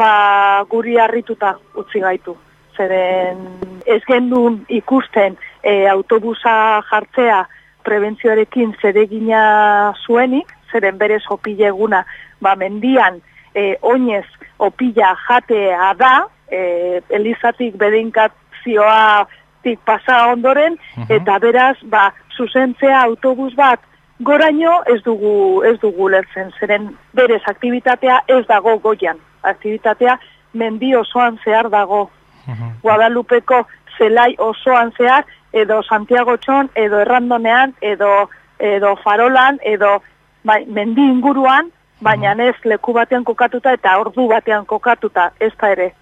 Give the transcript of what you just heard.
ba, guri harrituta utzi gaitu. Zeren ez gendun ikusten e, autobusa jartzea prebentzioarekin zeregina zuenik, zeren berez opile eguna, ba, mendian e, oinez opila jatea da, e, elizatik bedeinkazioa tik pasa ondoren, eta beraz, ba, zuzentzea autobus bat goraino ez dugu ez dugu lertzen, zeren berez aktibitatea ez dago goian. Aktibitatea mendi osoan zehar dago. Guadalupeko zelai osoan zehar, edo Santiago Txon, edo Errandonean, edo, edo Farolan, edo bai, mendi inguruan, baina ez leku batean kokatuta eta ordu batean kokatuta, ez da ere.